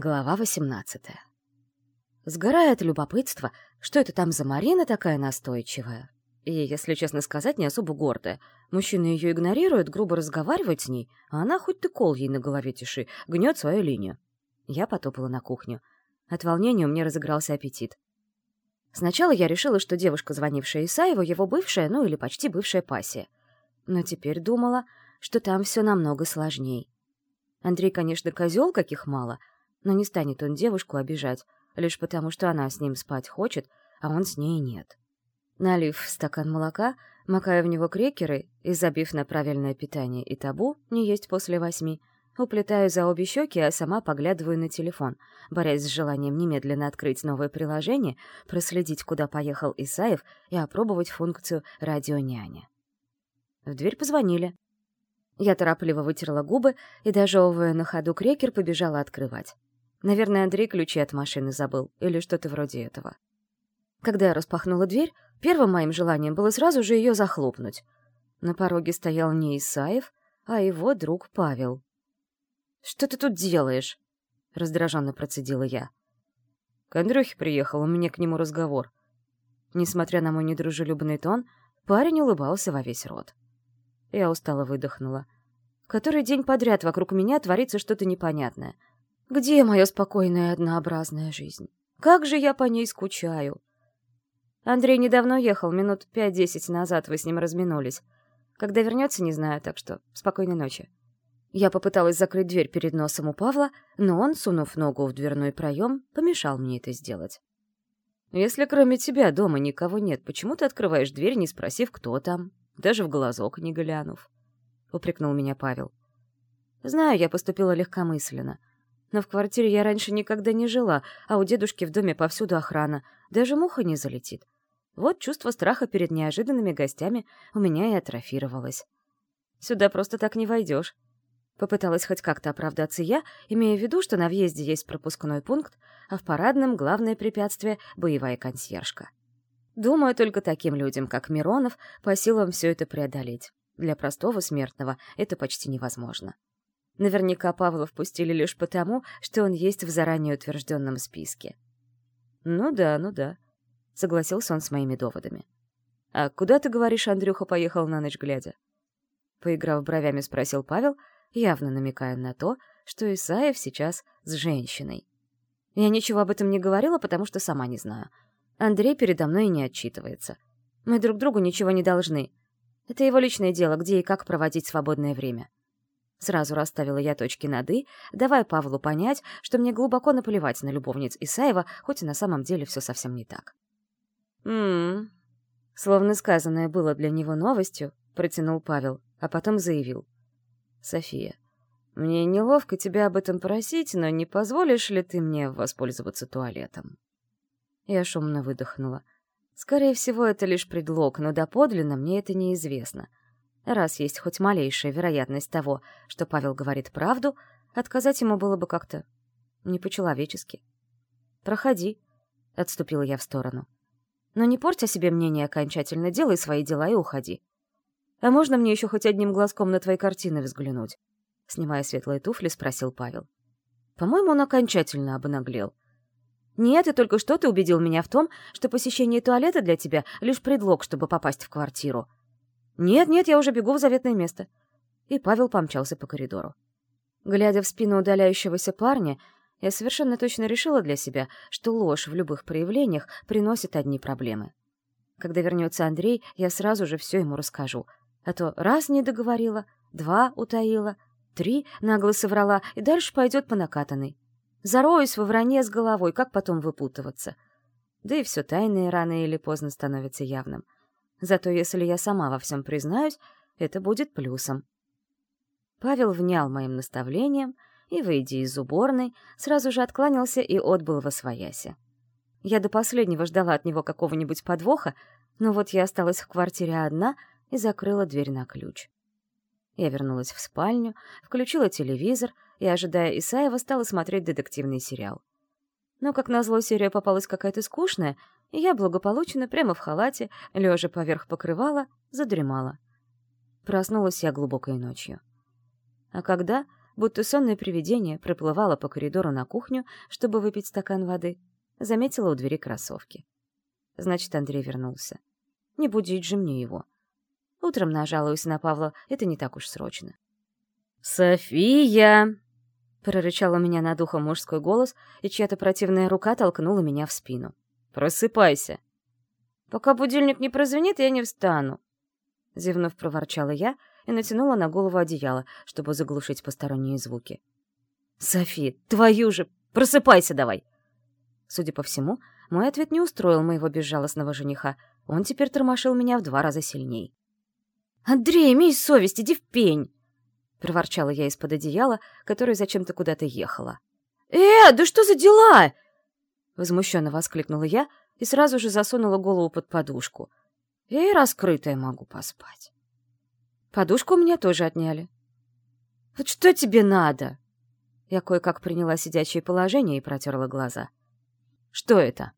Глава 18 Сгорая от любопытства, что это там за Марина такая настойчивая. И, если честно сказать, не особо гордая. Мужчины ее игнорируют, грубо разговаривают с ней, а она хоть ты кол ей на голове тиши, гнет свою линию. Я потопала на кухню. От волнения у меня разыгрался аппетит. Сначала я решила, что девушка, звонившая Исаеву, его бывшая, ну или почти бывшая пассия. Но теперь думала, что там все намного сложней. Андрей, конечно, козел, каких мало — но не станет он девушку обижать, лишь потому что она с ним спать хочет, а он с ней нет. Налив стакан молока, макая в него крекеры и забив на правильное питание и табу не есть после восьми, уплетаю за обе щеки, а сама поглядываю на телефон, борясь с желанием немедленно открыть новое приложение, проследить, куда поехал Исаев и опробовать функцию «Радионяня». В дверь позвонили. Я торопливо вытерла губы и, дожевывая на ходу крекер, побежала открывать. Наверное, Андрей ключи от машины забыл, или что-то вроде этого. Когда я распахнула дверь, первым моим желанием было сразу же ее захлопнуть. На пороге стоял не Исаев, а его друг Павел. «Что ты тут делаешь?» — раздраженно процедила я. «К Андрюхе приехал, у меня к нему разговор». Несмотря на мой недружелюбный тон, парень улыбался во весь рот. Я устало выдохнула. Который день подряд вокруг меня творится что-то непонятное — где моя спокойная однообразная жизнь? Как же я по ней скучаю. Андрей недавно ехал, минут пять-десять назад вы с ним разминулись. Когда вернется, не знаю, так что спокойной ночи. Я попыталась закрыть дверь перед носом у Павла, но он, сунув ногу в дверной проем, помешал мне это сделать. «Если кроме тебя дома никого нет, почему ты открываешь дверь, не спросив, кто там, даже в глазок не глянув?» — упрекнул меня Павел. «Знаю, я поступила легкомысленно. Но в квартире я раньше никогда не жила, а у дедушки в доме повсюду охрана. Даже муха не залетит. Вот чувство страха перед неожиданными гостями у меня и атрофировалось. Сюда просто так не войдешь. Попыталась хоть как-то оправдаться я, имея в виду, что на въезде есть пропускной пункт, а в парадном главное препятствие — боевая консьержка. Думаю, только таким людям, как Миронов, по силам все это преодолеть. Для простого смертного это почти невозможно. Наверняка Павла впустили лишь потому, что он есть в заранее утвержденном списке. «Ну да, ну да», — согласился он с моими доводами. «А куда, ты говоришь, Андрюха поехал на ночь глядя?» Поиграв бровями, спросил Павел, явно намекая на то, что Исаев сейчас с женщиной. Я ничего об этом не говорила, потому что сама не знаю. Андрей передо мной не отчитывается. Мы друг другу ничего не должны. Это его личное дело, где и как проводить свободное время. Сразу расставила я точки над «и», давая Павлу понять, что мне глубоко наплевать на любовниц Исаева, хоть и на самом деле все совсем не так. «М-м-м», словно сказанное было для него новостью, протянул Павел, а потом заявил. «София, мне неловко тебя об этом просить, но не позволишь ли ты мне воспользоваться туалетом?» Я шумно выдохнула. Скорее всего, это лишь предлог, но доподлинно мне это неизвестно — Раз есть хоть малейшая вероятность того, что Павел говорит правду, отказать ему было бы как-то не по-человечески. «Проходи», — отступила я в сторону. «Но не порть о себе мнение окончательно, делай свои дела и уходи. А можно мне еще хоть одним глазком на твои картины взглянуть?» Снимая светлые туфли, спросил Павел. «По-моему, он окончательно обнаглел. Нет, и только что ты убедил меня в том, что посещение туалета для тебя — лишь предлог, чтобы попасть в квартиру. «Нет-нет, я уже бегу в заветное место». И Павел помчался по коридору. Глядя в спину удаляющегося парня, я совершенно точно решила для себя, что ложь в любых проявлениях приносит одни проблемы. Когда вернется Андрей, я сразу же все ему расскажу. А то раз не договорила, два утаила, три нагло соврала, и дальше пойдет по накатанной. Зароюсь во вранье с головой, как потом выпутываться. Да и все тайное рано или поздно становится явным. Зато если я сама во всем признаюсь, это будет плюсом. Павел внял моим наставлением и, выйдя из уборной, сразу же откланялся и отбыл во свояси. Я до последнего ждала от него какого-нибудь подвоха, но вот я осталась в квартире одна и закрыла дверь на ключ. Я вернулась в спальню, включила телевизор и, ожидая Исаева, стала смотреть детективный сериал. Но, как назло, серия попалась какая-то скучная, и я благополучно, прямо в халате, лежа поверх покрывала, задремала. Проснулась я глубокой ночью. А когда, будто сонное привидение проплывала по коридору на кухню, чтобы выпить стакан воды. Заметила у двери кроссовки. Значит, Андрей вернулся. Не будить же мне его. Утром нажалуюсь на Павла, это не так уж срочно. «София!» — прорычал у меня над ухом мужской голос, и чья-то противная рука толкнула меня в спину. «Просыпайся!» «Пока будильник не прозвенит, я не встану!» Зевнув, проворчала я и натянула на голову одеяло, чтобы заглушить посторонние звуки. «Софи, твою же! Просыпайся давай!» Судя по всему, мой ответ не устроил моего безжалостного жениха. Он теперь тормошил меня в два раза сильней. «Андрей, имей совесть, иди в пень!» — проворчала я из-под одеяла, которое зачем-то куда-то ехало. «Э, да что за дела?» Возмущенно воскликнула я и сразу же засунула голову под подушку. Я и раскрытая могу поспать. Подушку у меня тоже отняли. «Вот что тебе надо?» Я кое-как приняла сидячее положение и протерла глаза. «Что это?»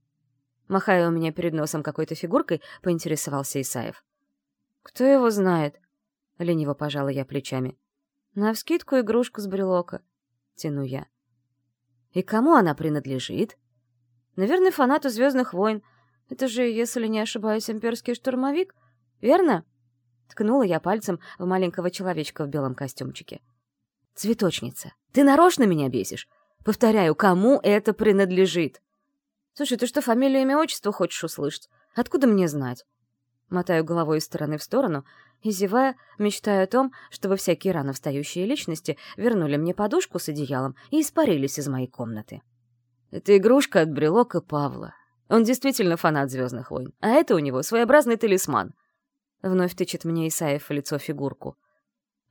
Махая у меня перед носом какой-то фигуркой, поинтересовался Исаев. «Кто его знает?» — лениво пожала я плечами. «Навскидку игрушка с брелока», — тяну я. «И кому она принадлежит?» «Наверное, фанату «Звездных войн». Это же, если не ошибаюсь, имперский штурмовик, верно?» Ткнула я пальцем в маленького человечка в белом костюмчике. «Цветочница, ты нарочно меня бесишь? Повторяю, кому это принадлежит?» «Слушай, ты что, фамилию, имя, отчество хочешь услышать? Откуда мне знать?» Мотаю головой из стороны в сторону и, зевая, мечтаю о том, чтобы всякие рано встающие личности вернули мне подушку с одеялом и испарились из моей комнаты. Это игрушка от Брелока Павла. Он действительно фанат «Звездных войн», а это у него своеобразный талисман. Вновь тычет мне Исаев в лицо фигурку.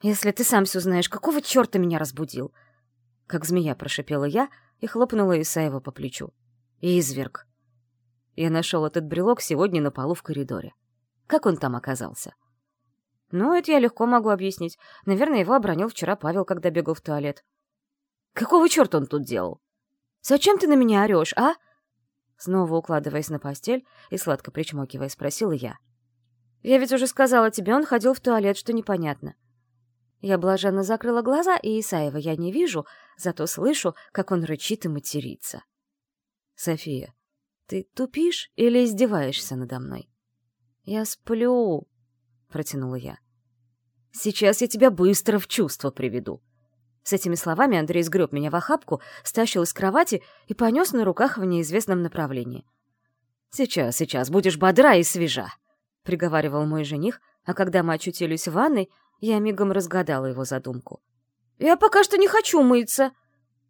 «Если ты сам все знаешь, какого черта меня разбудил?» Как змея прошипела я и хлопнула Исаева по плечу. «Изверг!» Я нашел этот брелок сегодня на полу в коридоре. Как он там оказался? Ну, это я легко могу объяснить. Наверное, его обронил вчера Павел, когда бегал в туалет. Какого черта он тут делал? Зачем ты на меня орешь, а? Снова укладываясь на постель и сладко причмокивая, спросила я. Я ведь уже сказала тебе, он ходил в туалет, что непонятно. Я блаженно закрыла глаза, и Исаева я не вижу, зато слышу, как он рычит и матерится. София, ты тупишь или издеваешься надо мной? «Я сплю», — протянула я. «Сейчас я тебя быстро в чувство приведу». С этими словами Андрей сгреб меня в охапку, стащил из кровати и понес на руках в неизвестном направлении. «Сейчас, сейчас, будешь бодра и свежа», — приговаривал мой жених, а когда мы очутились в ванной, я мигом разгадала его задумку. «Я пока что не хочу мыться!»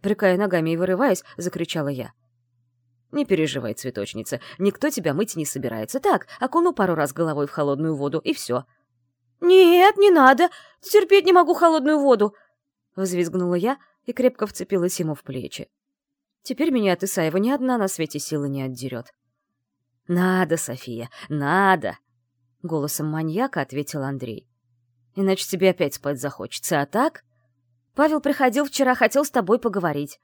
Брыкая ногами и вырываясь, закричала я. «Не переживай, цветочница, никто тебя мыть не собирается. Так, окуну пару раз головой в холодную воду, и все». «Нет, не надо! Терпеть не могу холодную воду!» Взвизгнула я и крепко вцепилась ему в плечи. Теперь меня от Исаева ни одна на свете силы не отдерет. «Надо, София, надо!» — голосом маньяка ответил Андрей. «Иначе тебе опять спать захочется, а так?» «Павел приходил вчера, хотел с тобой поговорить.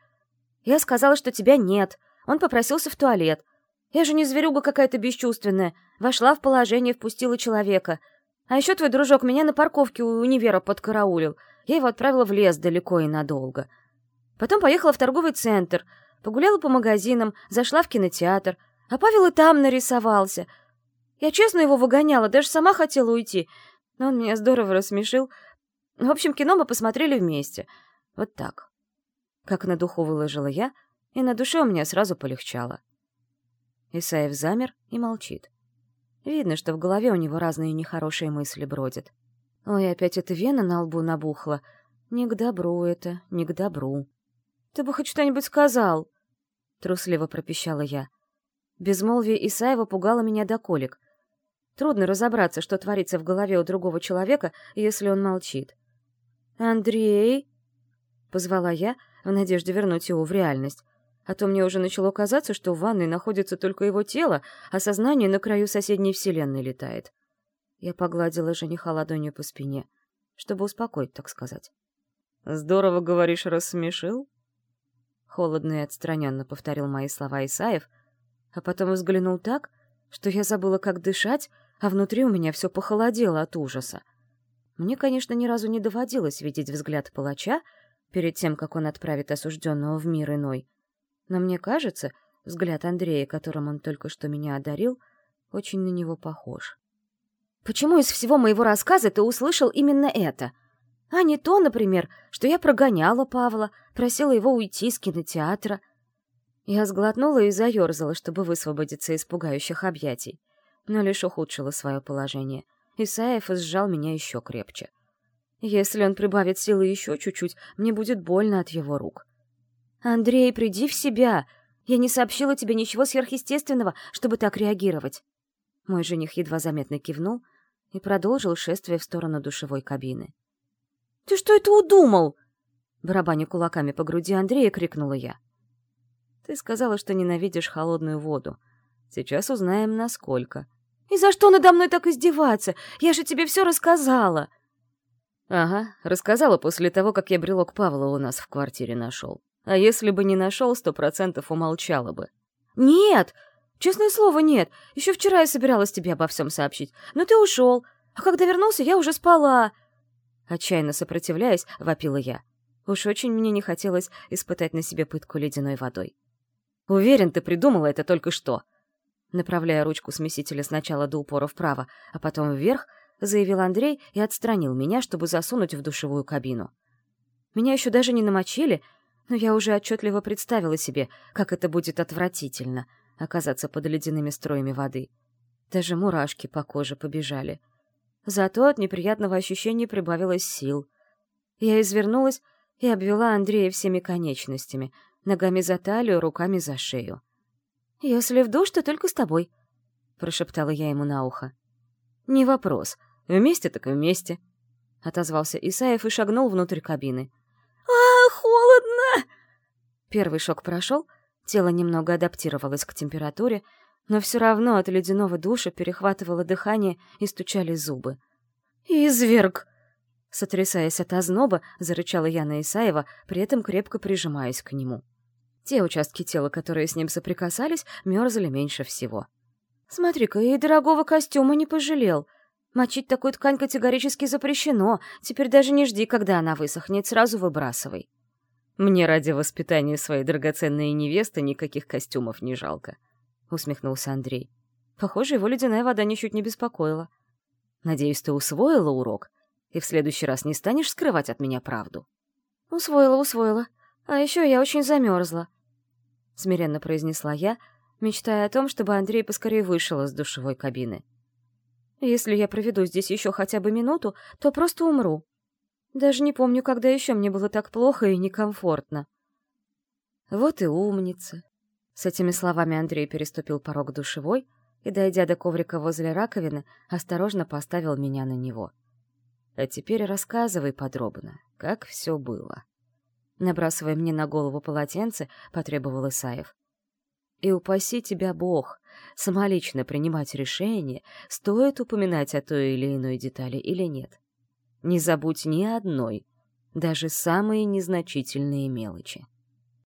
Я сказала, что тебя нет, он попросился в туалет. Я же не зверюга какая-то бесчувственная. Вошла в положение, впустила человека. А еще твой дружок меня на парковке у универа подкараулил. Я его отправила в лес далеко и надолго. Потом поехала в торговый центр, погуляла по магазинам, зашла в кинотеатр. А Павел и там нарисовался. Я честно его выгоняла, даже сама хотела уйти. Но он меня здорово рассмешил. В общем, кино мы посмотрели вместе. Вот так. Как на духу выложила я — и на душе у меня сразу полегчало. Исаев замер и молчит. Видно, что в голове у него разные нехорошие мысли бродят. Ой, опять эта вена на лбу набухла. Не к добру это, не к добру. «Ты бы хоть что-нибудь сказал!» Трусливо пропищала я. Безмолвие Исаева пугало меня до колик. Трудно разобраться, что творится в голове у другого человека, если он молчит. «Андрей!» — позвала я, в надежде вернуть его в реальность. А то мне уже начало казаться, что в ванной находится только его тело, а сознание на краю соседней вселенной летает. Я погладила жениха ладонью по спине, чтобы успокоить, так сказать. «Здорово, говоришь, рассмешил?» Холодно и отстраненно повторил мои слова Исаев, а потом взглянул так, что я забыла, как дышать, а внутри у меня все похолодело от ужаса. Мне, конечно, ни разу не доводилось видеть взгляд палача, перед тем, как он отправит осужденного в мир иной. Но мне кажется, взгляд Андрея, которым он только что меня одарил, очень на него похож. Почему из всего моего рассказа ты услышал именно это? А не то, например, что я прогоняла Павла, просила его уйти из кинотеатра. Я сглотнула и заерзала, чтобы высвободиться из пугающих объятий, но лишь ухудшила свое положение. Исаев сжал меня еще крепче. Если он прибавит силы еще чуть-чуть, мне будет больно от его рук. «Андрей, приди в себя! Я не сообщила тебе ничего сверхъестественного, чтобы так реагировать!» Мой жених едва заметно кивнул и продолжил шествие в сторону душевой кабины. «Ты что это удумал?» Барабаня кулаками по груди Андрея, крикнула я. «Ты сказала, что ненавидишь холодную воду. Сейчас узнаем, насколько». «И за что надо мной так издеваться? Я же тебе все рассказала!» «Ага, рассказала после того, как я брелок Павла у нас в квартире нашел. А если бы не нашел, сто процентов умолчала бы». «Нет! Честное слово, нет. Еще вчера я собиралась тебе обо всем сообщить. Но ты ушел. А когда вернулся, я уже спала». Отчаянно сопротивляясь, вопила я. Уж очень мне не хотелось испытать на себе пытку ледяной водой. «Уверен, ты придумала это только что». Направляя ручку смесителя сначала до упора вправо, а потом вверх, заявил Андрей и отстранил меня, чтобы засунуть в душевую кабину. Меня еще даже не намочили, но я уже отчетливо представила себе, как это будет отвратительно — оказаться под ледяными строями воды. Даже мурашки по коже побежали. Зато от неприятного ощущения прибавилось сил. Я извернулась и обвела Андрея всеми конечностями, ногами за талию, руками за шею. «Если в душ, то только с тобой», — прошептала я ему на ухо. «Не вопрос. Вместе так вместе», — отозвался Исаев и шагнул внутрь кабины. «А, холодно!» Первый шок прошел, тело немного адаптировалось к температуре, но все равно от ледяного душа перехватывало дыхание и стучали зубы. «Изверг!» Сотрясаясь от озноба, зарычала Яна Исаева, при этом крепко прижимаясь к нему. Те участки тела, которые с ним соприкасались, мерзли меньше всего. «Смотри-ка, и дорогого костюма не пожалел. Мочить такую ткань категорически запрещено. Теперь даже не жди, когда она высохнет, сразу выбрасывай». «Мне ради воспитания своей драгоценной невесты никаких костюмов не жалко», — усмехнулся Андрей. Похоже, его ледяная вода ничуть не беспокоила. «Надеюсь, ты усвоила урок, и в следующий раз не станешь скрывать от меня правду?» «Усвоила, усвоила. А еще я очень замерзла», — смиренно произнесла я, мечтая о том, чтобы Андрей поскорее вышел из душевой кабины. «Если я проведу здесь еще хотя бы минуту, то просто умру. Даже не помню, когда еще мне было так плохо и некомфортно». «Вот и умница». С этими словами Андрей переступил порог душевой и, дойдя до коврика возле раковины, осторожно поставил меня на него. «А теперь рассказывай подробно, как все было». Набрасывая мне на голову полотенце, потребовал Исаев. И упаси тебя Бог, самолично принимать решение, стоит упоминать о той или иной детали или нет. Не забудь ни одной, даже самые незначительные мелочи.